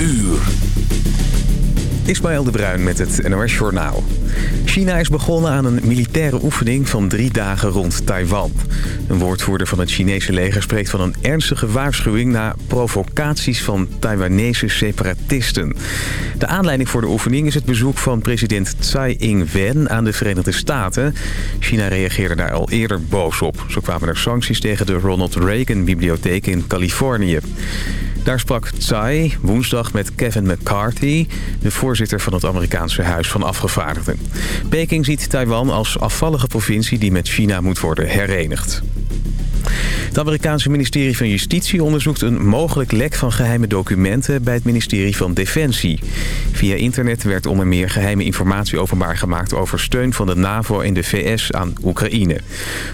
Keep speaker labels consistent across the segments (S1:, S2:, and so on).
S1: uur.
S2: Ismaël de Bruin met het NOS Journaal. China is begonnen aan een militaire oefening van drie dagen rond Taiwan. Een woordvoerder van het Chinese leger spreekt van een ernstige waarschuwing... na provocaties van Taiwanese separatisten. De aanleiding voor de oefening is het bezoek van president Tsai Ing-wen aan de Verenigde Staten. China reageerde daar al eerder boos op. Zo kwamen er sancties tegen de Ronald Reagan-bibliotheek in Californië. Daar sprak Tsai woensdag met Kevin McCarthy... de voorzitter van het Amerikaanse Huis van Afgevaardigden. Peking ziet Taiwan als afvallige provincie die met China moet worden herenigd. Het Amerikaanse ministerie van Justitie onderzoekt een mogelijk lek van geheime documenten bij het ministerie van Defensie. Via internet werd onder meer geheime informatie openbaar gemaakt over steun van de NAVO en de VS aan Oekraïne.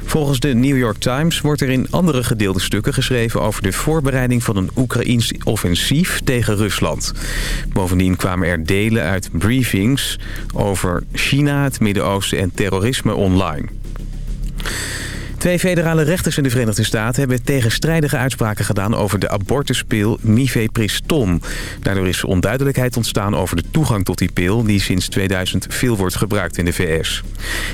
S2: Volgens de New York Times wordt er in andere gedeelde stukken geschreven over de voorbereiding van een Oekraïns offensief tegen Rusland. Bovendien kwamen er delen uit briefings over China, het Midden-Oosten en terrorisme online. Twee federale rechters in de Verenigde Staten hebben tegenstrijdige uitspraken gedaan over de abortuspil Mifepriston. Daardoor is onduidelijkheid ontstaan over de toegang tot die pil die sinds 2000 veel wordt gebruikt in de VS.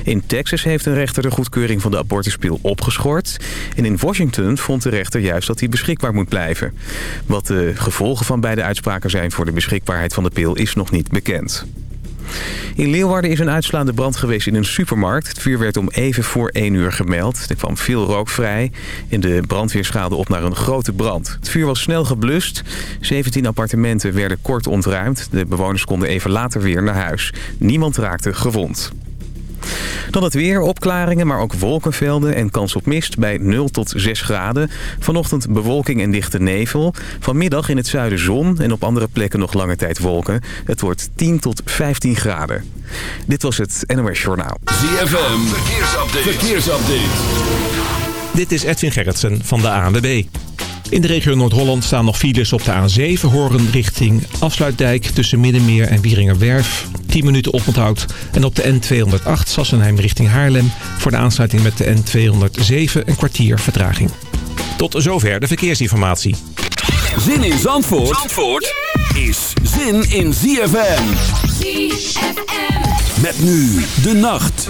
S2: In Texas heeft een rechter de goedkeuring van de abortuspil opgeschort. En in Washington vond de rechter juist dat die beschikbaar moet blijven. Wat de gevolgen van beide uitspraken zijn voor de beschikbaarheid van de pil is nog niet bekend. In Leeuwarden is een uitslaande brand geweest in een supermarkt. Het vuur werd om even voor 1 uur gemeld. Er kwam veel rook vrij en de brandweer schaalde op naar een grote brand. Het vuur was snel geblust. 17 appartementen werden kort ontruimd. De bewoners konden even later weer naar huis. Niemand raakte gewond. Dan het weer, opklaringen, maar ook wolkenvelden en kans op mist bij 0 tot 6 graden. Vanochtend bewolking en dichte nevel. Vanmiddag in het zuiden zon en op andere plekken nog lange tijd wolken. Het wordt 10 tot 15 graden. Dit was het NOS Journaal.
S1: ZFM, verkeersupdate. verkeersupdate.
S3: Dit is Edwin Gerritsen van de ANWB. In de regio Noord-Holland staan nog files op de A7 Horen richting Afsluitdijk tussen Middenmeer en Wieringerwerf. 10 minuten oponthoud. En op de N208 Sassenheim richting Haarlem voor de aansluiting met de N207 een kwartier vertraging. Tot zover de verkeersinformatie.
S1: Zin in Zandvoort, Zandvoort is zin in ZFM. ZFM. Met nu de nacht.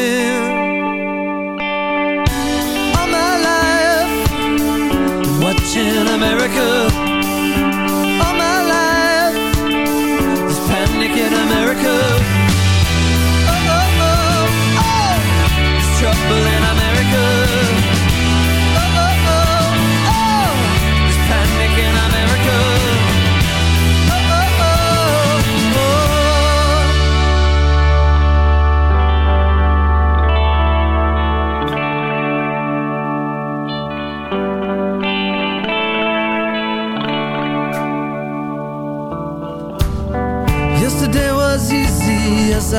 S4: America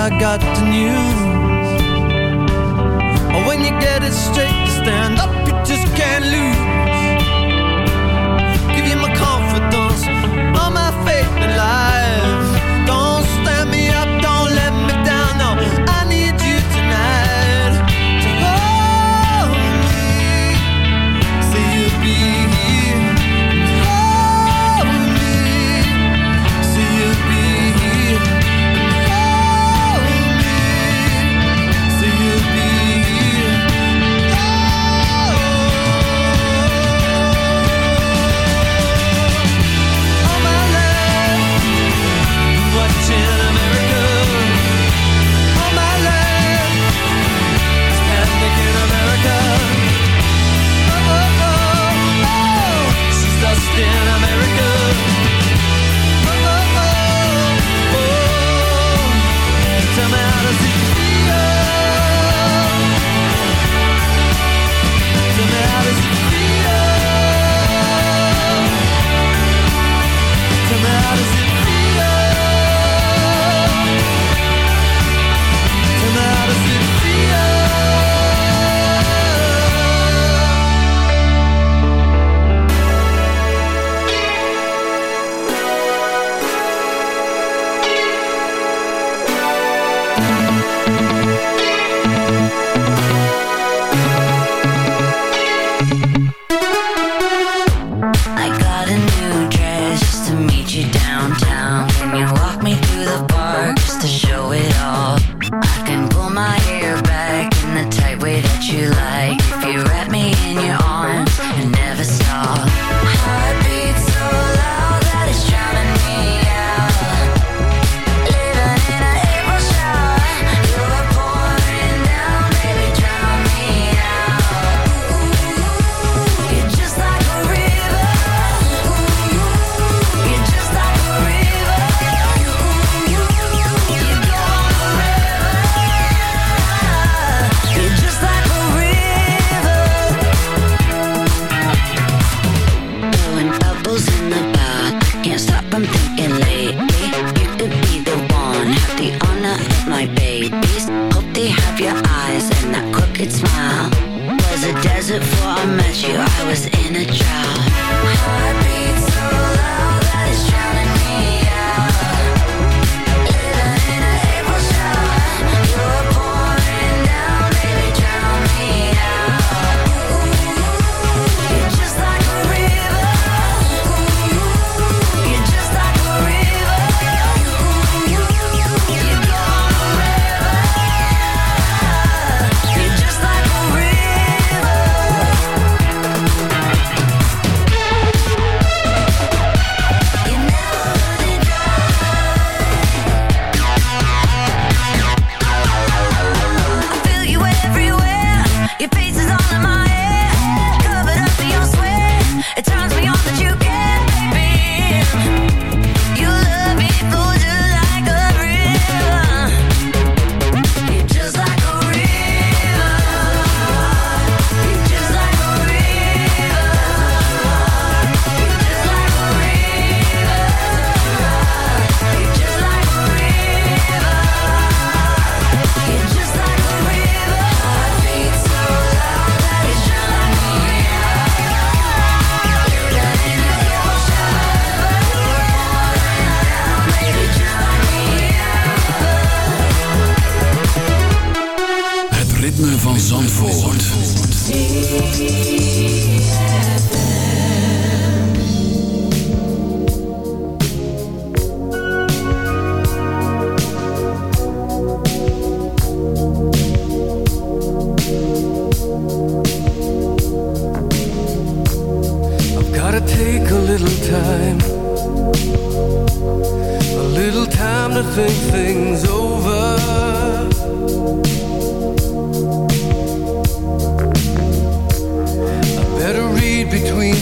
S4: I got the news.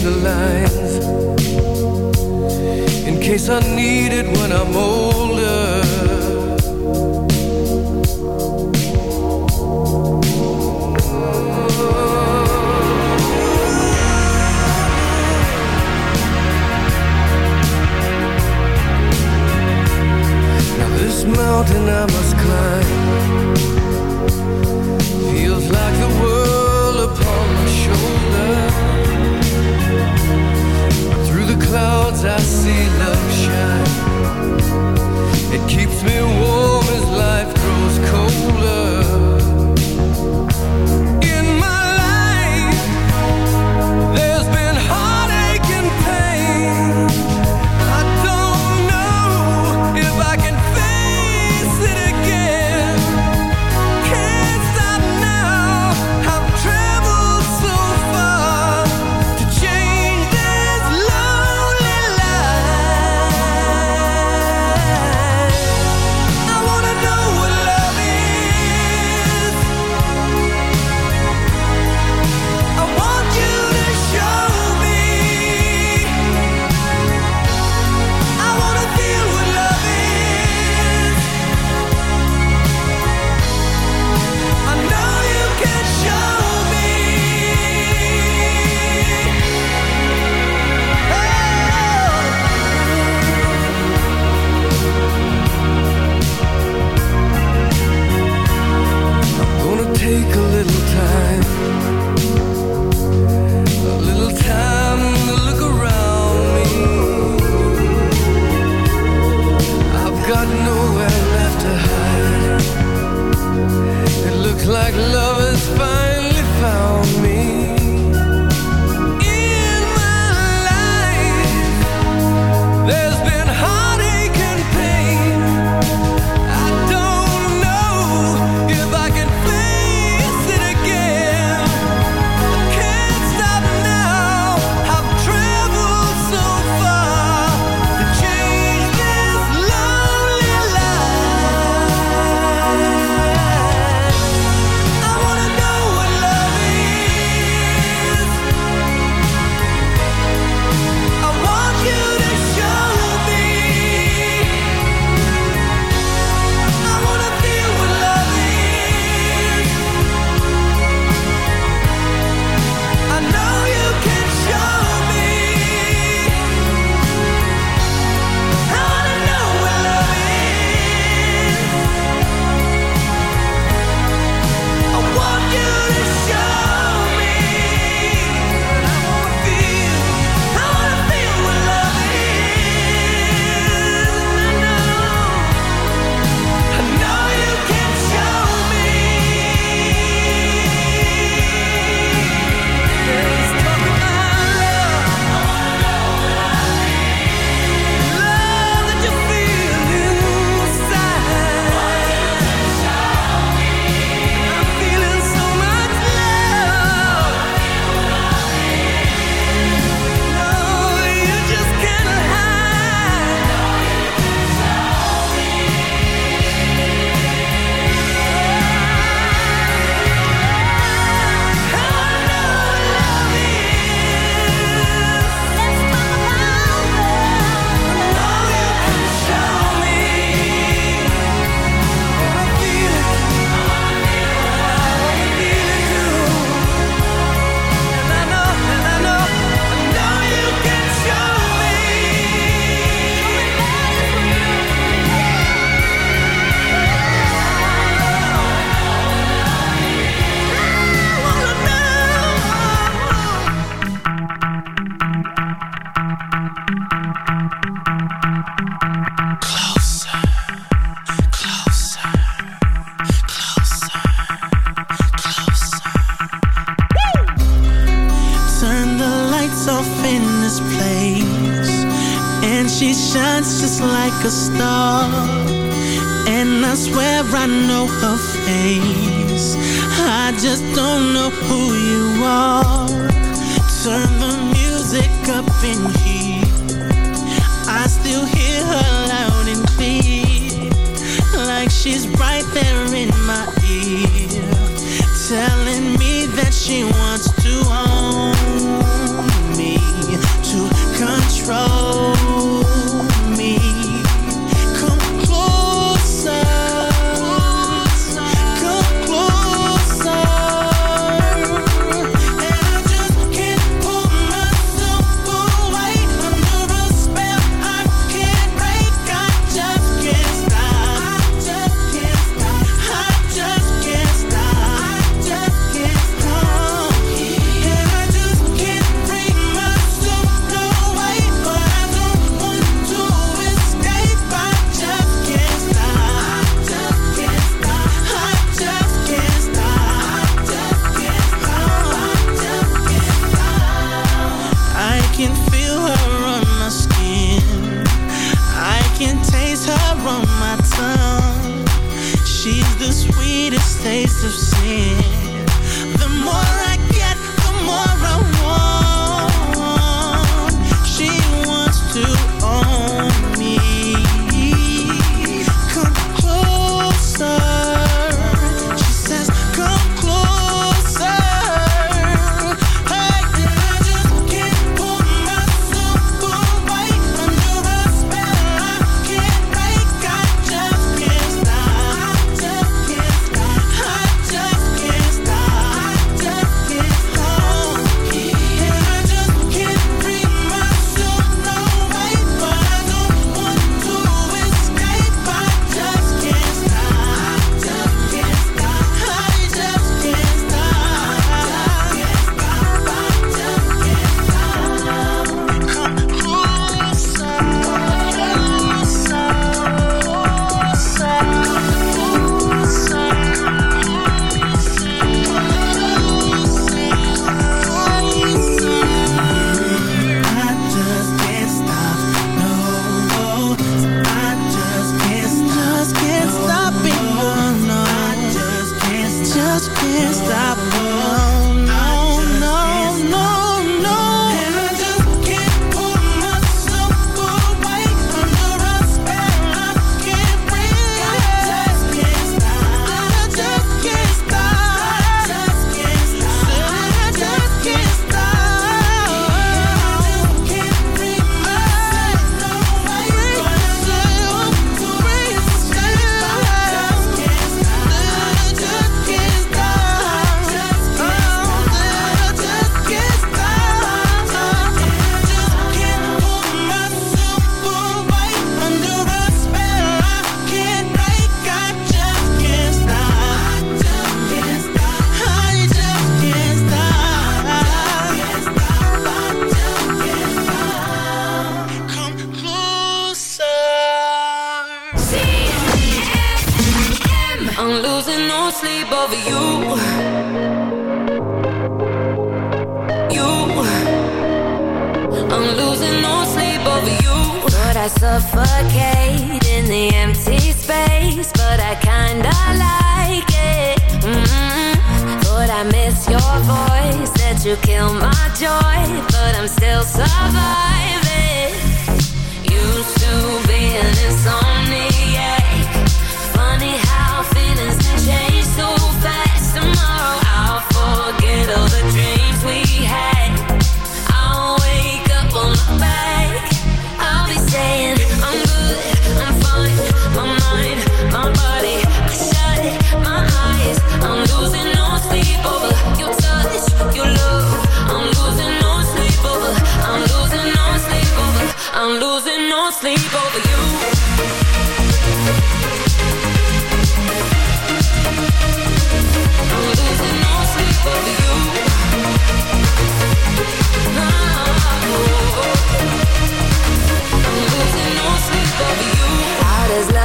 S5: the
S6: lines in case I need it when I'm old.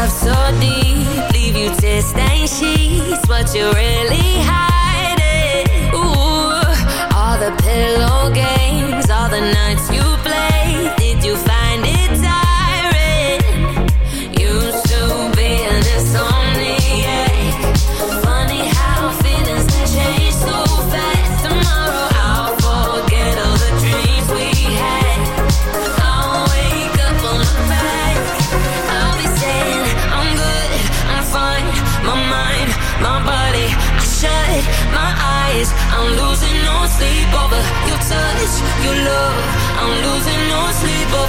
S6: love
S7: so deep. Leave you to stain sheets What you really hiding. Ooh, all the pillow games All the nights you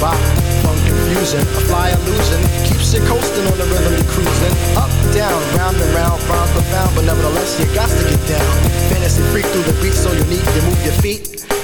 S8: Bop. Funk confusion, a fly illusion, keeps you coasting on the rhythm you cruising. Up, down, round and round, rhymes profound, but nevertheless you got to get down. Fantasy freak through the beat so unique, you move your feet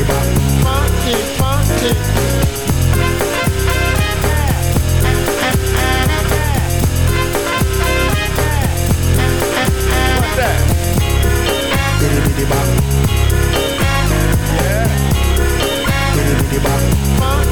S9: the back. What's that?
S8: Biddy
S9: biddy bop.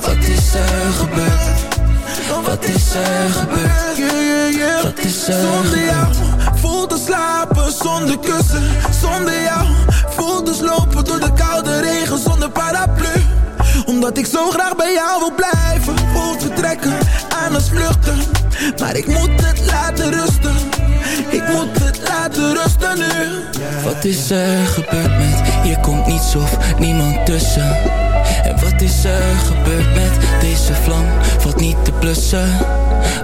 S10: Wat is er gebeurd? Wat is er gebeurd? Wat is er
S11: Zonder jou voel te slapen zonder kussen. Zonder jou voel te slopen door de koude regen zonder paraplu. Omdat ik zo graag bij jou wil blijven. Voel vertrekken aan het vluchten. Maar ik moet het laten rusten. Ik moet het laten rusten nu.
S10: Wat is er gebeurd met Hier komt niets of niemand tussen En wat is er gebeurd met Deze vlam? Valt niet te blussen.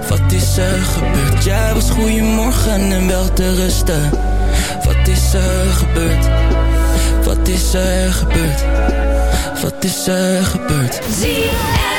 S10: Wat is er gebeurd? Jij was goeiemorgen en wel te rusten. Wat is er gebeurd? Wat is er gebeurd? Wat is er gebeurd?
S12: Here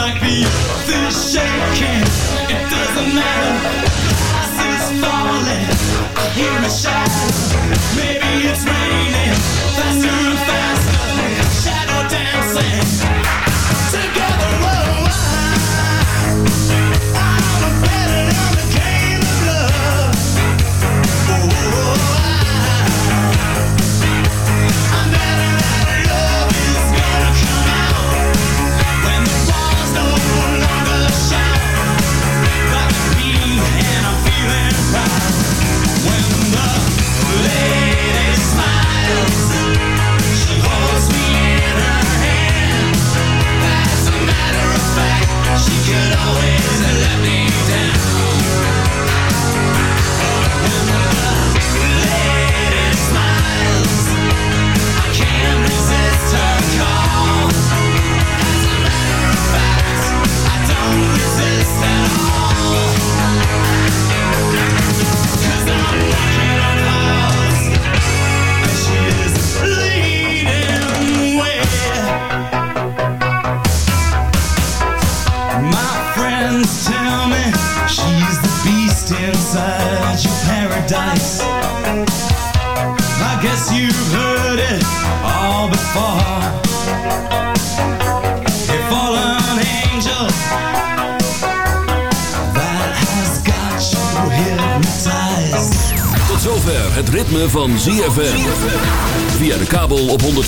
S13: like the earth is shaking. It doesn't matter. The is falling. I hear a
S1: shout. Maybe